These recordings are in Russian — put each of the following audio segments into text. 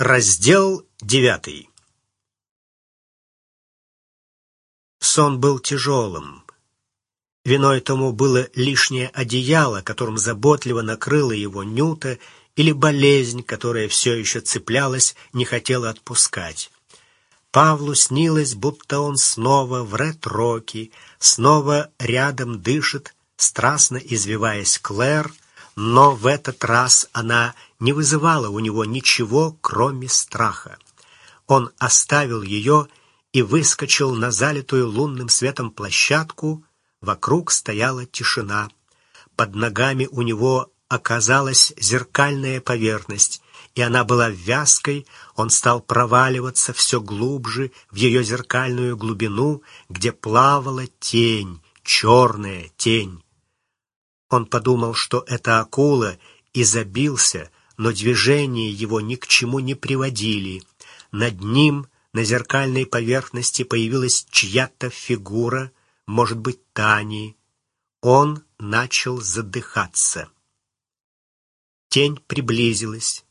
Раздел девятый Сон был тяжелым. Виной тому было лишнее одеяло, которым заботливо накрыла его Нюта, или болезнь, которая все еще цеплялась, не хотела отпускать. Павлу снилось, будто он снова в ретроке, снова рядом дышит, страстно извиваясь Клэр, но в этот раз она не вызывала у него ничего, кроме страха. Он оставил ее и выскочил на залитую лунным светом площадку. Вокруг стояла тишина. Под ногами у него оказалась зеркальная поверхность, и она была вязкой, он стал проваливаться все глубже в ее зеркальную глубину, где плавала тень, черная тень. Он подумал, что это акула, и забился, но движения его ни к чему не приводили. Над ним на зеркальной поверхности появилась чья-то фигура, может быть, Тани. Он начал задыхаться. Тень приблизилась.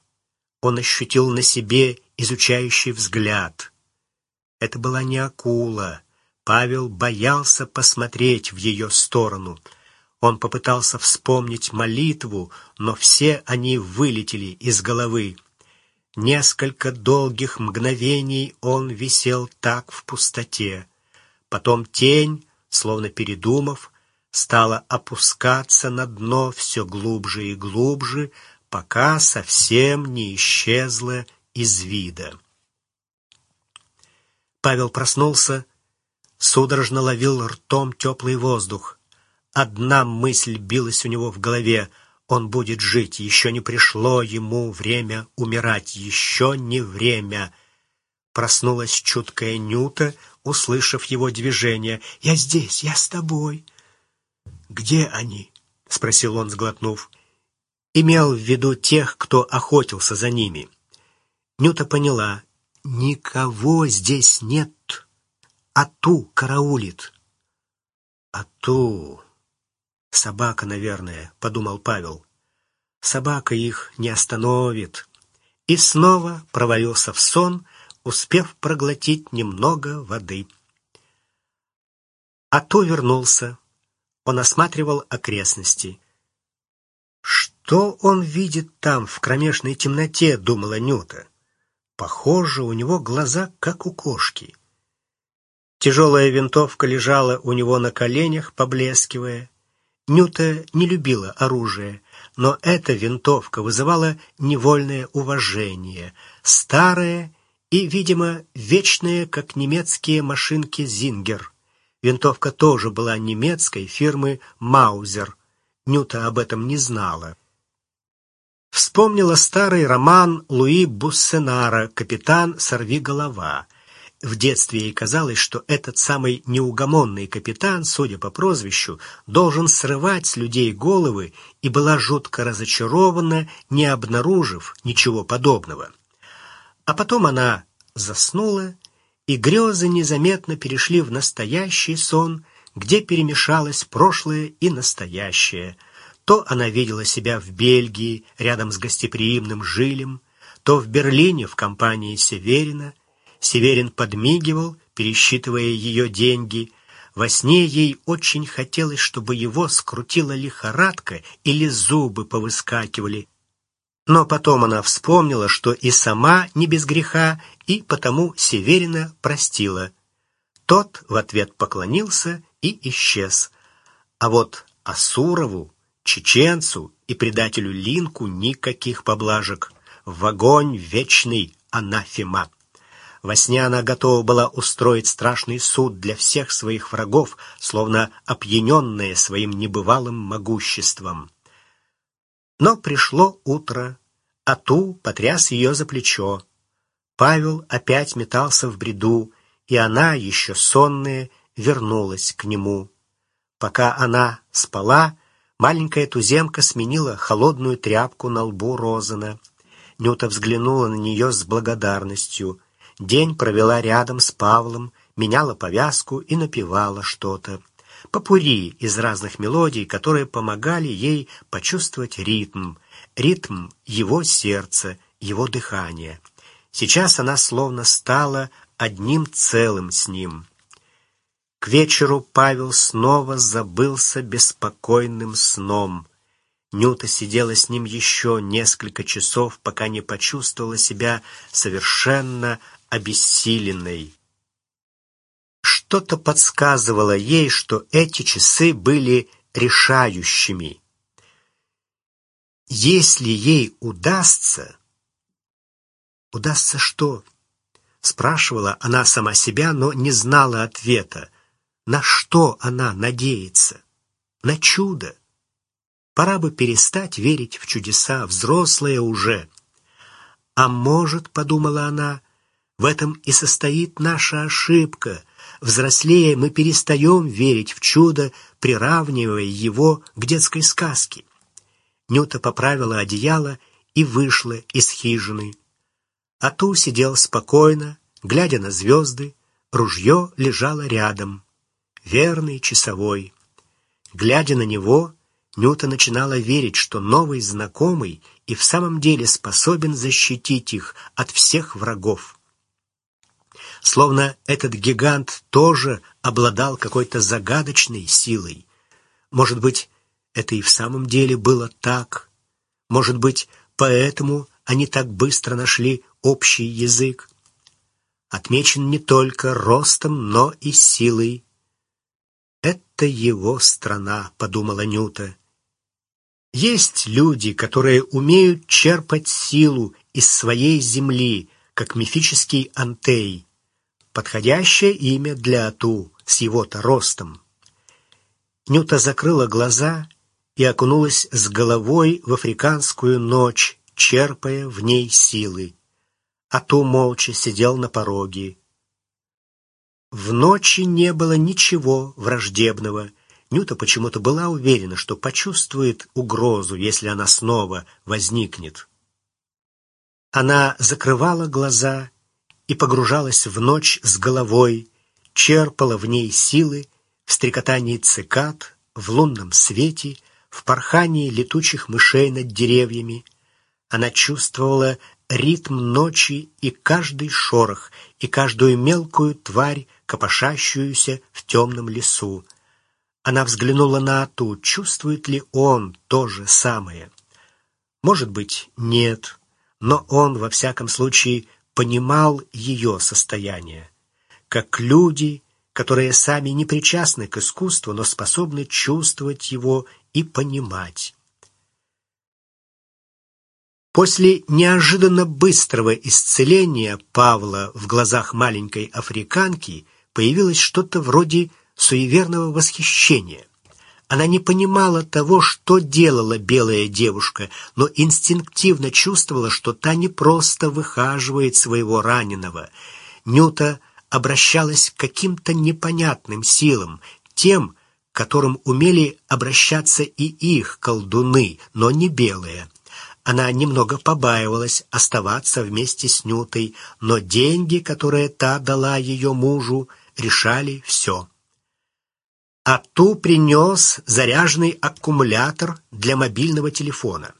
Он ощутил на себе изучающий взгляд. Это была не акула. Павел боялся посмотреть в ее сторону — он попытался вспомнить молитву, но все они вылетели из головы. Несколько долгих мгновений он висел так в пустоте. Потом тень, словно передумав, стала опускаться на дно все глубже и глубже, пока совсем не исчезла из вида. Павел проснулся, судорожно ловил ртом теплый воздух. Одна мысль билась у него в голове. Он будет жить, еще не пришло ему время умирать, еще не время. Проснулась чуткая Нюта, услышав его движение. «Я здесь, я с тобой». «Где они?» — спросил он, сглотнув. Имел в виду тех, кто охотился за ними. Нюта поняла. «Никого здесь нет. а ту караулит». а ту. «Собака, наверное», — подумал Павел. «Собака их не остановит». И снова провалился в сон, успев проглотить немного воды. А то вернулся. Он осматривал окрестности. «Что он видит там, в кромешной темноте?» — думала Нюта. «Похоже, у него глаза, как у кошки». Тяжелая винтовка лежала у него на коленях, поблескивая. Нюта не любила оружие, но эта винтовка вызывала невольное уважение, старое и, видимо, вечное, как немецкие машинки «Зингер». Винтовка тоже была немецкой фирмы «Маузер». Нюта об этом не знала. Вспомнила старый роман Луи Буссенара «Капитан, сорви голова», в детстве ей казалось, что этот самый неугомонный капитан, судя по прозвищу, должен срывать с людей головы, и была жутко разочарована, не обнаружив ничего подобного. А потом она заснула, и грезы незаметно перешли в настоящий сон, где перемешалось прошлое и настоящее. То она видела себя в Бельгии рядом с гостеприимным Жилем, то в Берлине в компании Северина — Северин подмигивал, пересчитывая ее деньги. Во сне ей очень хотелось, чтобы его скрутила лихорадка или зубы повыскакивали. Но потом она вспомнила, что и сама не без греха, и потому Северина простила. Тот в ответ поклонился и исчез. А вот Асурову, чеченцу и предателю Линку никаких поблажек. В огонь вечный анафема. Во сне она готова была устроить страшный суд для всех своих врагов, словно опьяненная своим небывалым могуществом. Но пришло утро, а Ту потряс ее за плечо. Павел опять метался в бреду, и она, еще сонная, вернулась к нему. Пока она спала, маленькая туземка сменила холодную тряпку на лбу Розана. Нюта взглянула на нее с благодарностью — День провела рядом с Павлом, меняла повязку и напевала что-то. Попури из разных мелодий, которые помогали ей почувствовать ритм, ритм его сердца, его дыхания. Сейчас она словно стала одним целым с ним. К вечеру Павел снова забылся беспокойным сном. Нюта сидела с ним еще несколько часов, пока не почувствовала себя совершенно обессиленной. Что-то подсказывало ей, что эти часы были решающими. Если ей удастся... Удастся что? Спрашивала она сама себя, но не знала ответа. На что она надеется? На чудо. Пора бы перестать верить в чудеса, взрослая уже. А может, подумала она, в этом и состоит наша ошибка. Взрослея мы перестаем верить в чудо, приравнивая его к детской сказке. Нюта поправила одеяло и вышла из хижины. Ату сидел спокойно, глядя на звезды, ружье лежало рядом. Верный часовой. Глядя на него, Нюта начинала верить, что новый знакомый и в самом деле способен защитить их от всех врагов. Словно этот гигант тоже обладал какой-то загадочной силой. Может быть, это и в самом деле было так. Может быть, поэтому они так быстро нашли общий язык. Отмечен не только ростом, но и силой. «Это его страна», — подумала Нюта. Есть люди, которые умеют черпать силу из своей земли, как мифический Антей. Подходящее имя для Ату с его-то ростом. Нюта закрыла глаза и окунулась с головой в африканскую ночь, черпая в ней силы. Ату молча сидел на пороге. В ночи не было ничего враждебного, Нюта почему-то была уверена, что почувствует угрозу, если она снова возникнет. Она закрывала глаза и погружалась в ночь с головой, черпала в ней силы в стрекотании цикад, в лунном свете, в порхании летучих мышей над деревьями. Она чувствовала ритм ночи и каждый шорох, и каждую мелкую тварь, копошащуюся в темном лесу. Она взглянула на Ату, чувствует ли он то же самое. Может быть, нет, но он, во всяком случае, понимал ее состояние. Как люди, которые сами не причастны к искусству, но способны чувствовать его и понимать. После неожиданно быстрого исцеления Павла в глазах маленькой африканки появилось что-то вроде суеверного восхищения. Она не понимала того, что делала белая девушка, но инстинктивно чувствовала, что та не просто выхаживает своего раненого. Нюта обращалась к каким-то непонятным силам, тем, которым умели обращаться и их колдуны, но не белые. Она немного побаивалась оставаться вместе с Нютой, но деньги, которые та дала ее мужу, решали все а ту принес заряженный аккумулятор для мобильного телефона.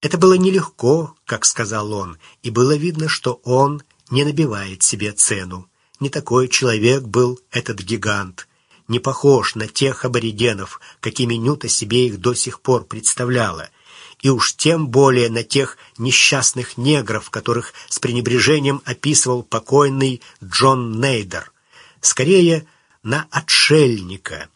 Это было нелегко, как сказал он, и было видно, что он не набивает себе цену. Не такой человек был этот гигант, не похож на тех аборигенов, какими Нюта себе их до сих пор представляла, и уж тем более на тех несчастных негров, которых с пренебрежением описывал покойный Джон Нейдер. Скорее, на отшельника.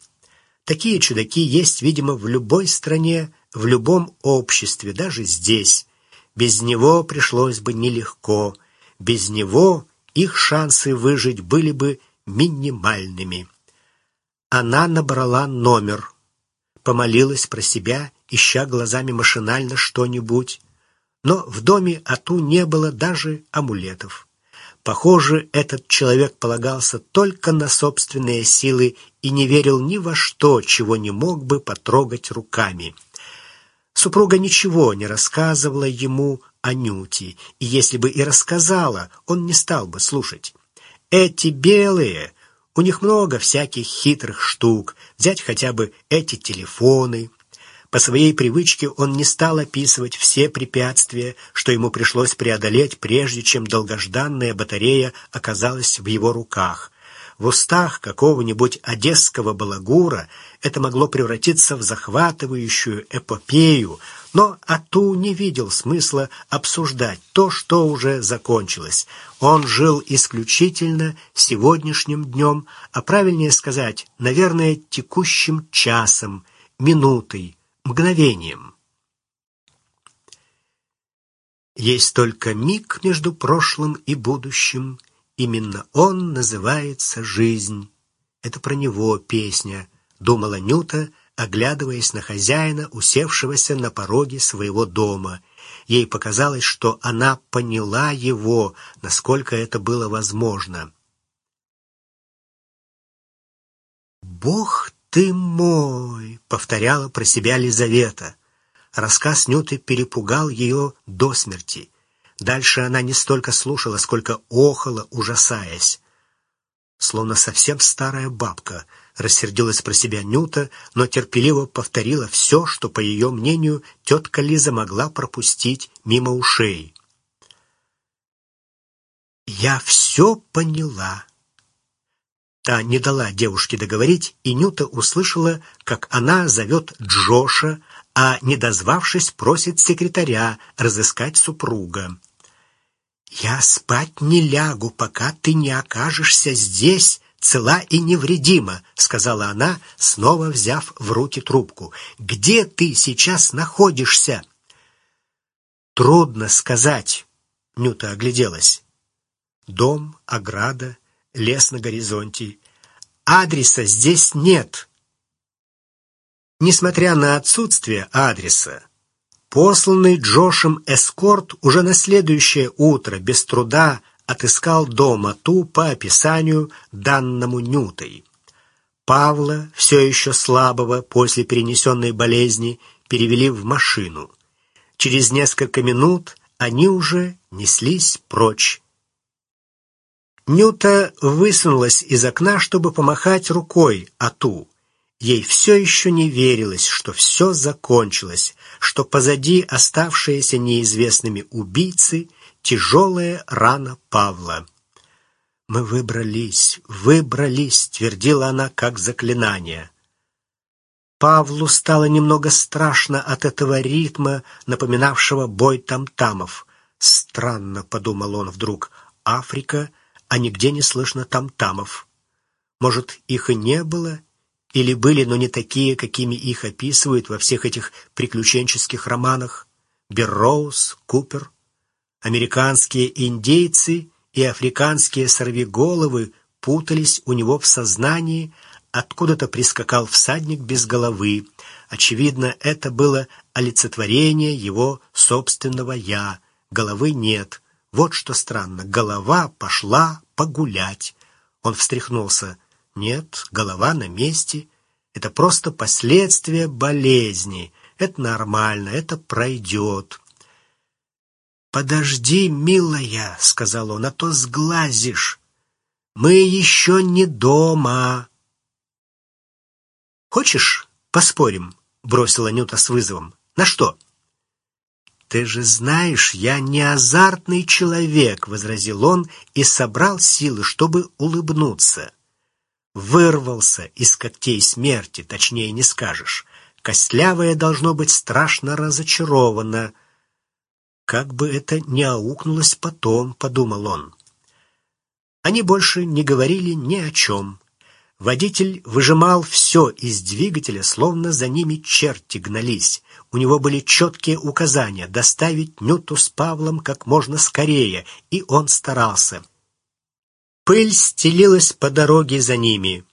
Такие чудаки есть, видимо, в любой стране, в любом обществе, даже здесь. Без него пришлось бы нелегко. Без него их шансы выжить были бы минимальными. Она набрала номер, помолилась про себя, ища глазами машинально что-нибудь. Но в доме Ату не было даже амулетов. Похоже, этот человек полагался только на собственные силы и не верил ни во что, чего не мог бы потрогать руками. Супруга ничего не рассказывала ему о Нюте, и если бы и рассказала, он не стал бы слушать. Эти белые, у них много всяких хитрых штук, взять хотя бы эти телефоны. По своей привычке он не стал описывать все препятствия, что ему пришлось преодолеть, прежде чем долгожданная батарея оказалась в его руках. В устах какого-нибудь одесского балагура это могло превратиться в захватывающую эпопею, но Ату не видел смысла обсуждать то, что уже закончилось. Он жил исключительно сегодняшним днем, а правильнее сказать, наверное, текущим часом, минутой, мгновением. Есть только миг между прошлым и будущим, Именно он называется жизнь. Это про него песня, думала Нюта, оглядываясь на хозяина, усевшегося на пороге своего дома. Ей показалось, что она поняла его, насколько это было возможно. «Бог ты мой!» — повторяла про себя Лизавета. Рассказ Нюты перепугал ее до смерти. Дальше она не столько слушала, сколько охала, ужасаясь. Словно совсем старая бабка, рассердилась про себя Нюта, но терпеливо повторила все, что, по ее мнению, тетка Лиза могла пропустить мимо ушей. «Я все поняла». Та не дала девушке договорить, и Нюта услышала, как она зовет Джоша, а, не дозвавшись, просит секретаря разыскать супруга. «Я спать не лягу, пока ты не окажешься здесь, цела и невредима», — сказала она, снова взяв в руки трубку. «Где ты сейчас находишься?» «Трудно сказать», — Нюта огляделась. «Дом, ограда, лес на горизонте. Адреса здесь нет». Несмотря на отсутствие адреса, Посланный Джошем эскорт уже на следующее утро без труда отыскал дома ту по описанию, данному Нютой. Павла, все еще слабого после перенесенной болезни, перевели в машину. Через несколько минут они уже неслись прочь. Нюта высунулась из окна, чтобы помахать рукой Ату. Ей все еще не верилось, что все закончилось, что позади оставшиеся неизвестными убийцы тяжелая рана Павла. «Мы выбрались, выбрались», — твердила она как заклинание. Павлу стало немного страшно от этого ритма, напоминавшего бой там-тамов. «Странно», — подумал он вдруг, — «Африка, а нигде не слышно там-тамов. Может, их и не было, или были, но не такие, какими их описывают во всех этих приключенческих романах Берроуз, Купер. Американские индейцы и африканские сорвиголовы путались у него в сознании, откуда-то прискакал всадник без головы. Очевидно, это было олицетворение его собственного «я». Головы нет. Вот что странно. Голова пошла погулять. Он встряхнулся. Нет, голова на месте. Это просто последствия болезни. Это нормально, это пройдет. «Подожди, милая», — сказал он, — «а то сглазишь. Мы еще не дома». «Хочешь, поспорим?» — бросила Нюта с вызовом. «На что?» «Ты же знаешь, я не азартный человек», — возразил он и собрал силы, чтобы улыбнуться вырвался из когтей смерти, точнее не скажешь. Костлявая должно быть страшно разочарована. Как бы это ни аукнулось потом, подумал он. Они больше не говорили ни о чем. Водитель выжимал все из двигателя, словно за ними черти гнались. У него были четкие указания доставить Нюту с Павлом как можно скорее, и он старался. Пыль стелилась по дороге за ними.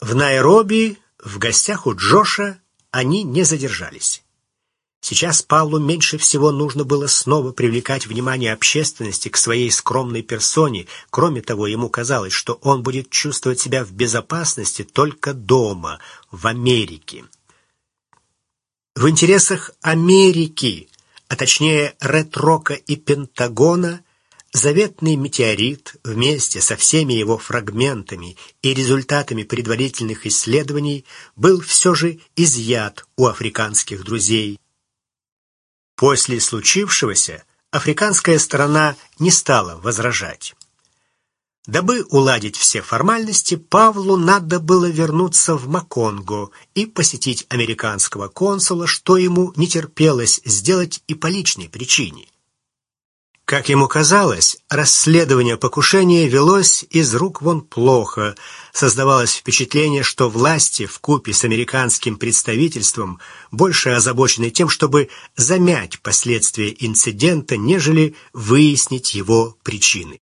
В Найроби, в гостях у Джоша, они не задержались. Сейчас Павлу меньше всего нужно было снова привлекать внимание общественности к своей скромной персоне. Кроме того, ему казалось, что он будет чувствовать себя в безопасности только дома, в Америке. В интересах Америки, а точнее Ретрока и Пентагона, Заветный метеорит вместе со всеми его фрагментами и результатами предварительных исследований был все же изъят у африканских друзей. После случившегося африканская сторона не стала возражать. Дабы уладить все формальности, Павлу надо было вернуться в Маконго и посетить американского консула, что ему не терпелось сделать и по личной причине. Как ему казалось, расследование покушения велось из рук вон плохо. Создавалось впечатление, что власти в купе с американским представительством больше озабочены тем, чтобы замять последствия инцидента, нежели выяснить его причины.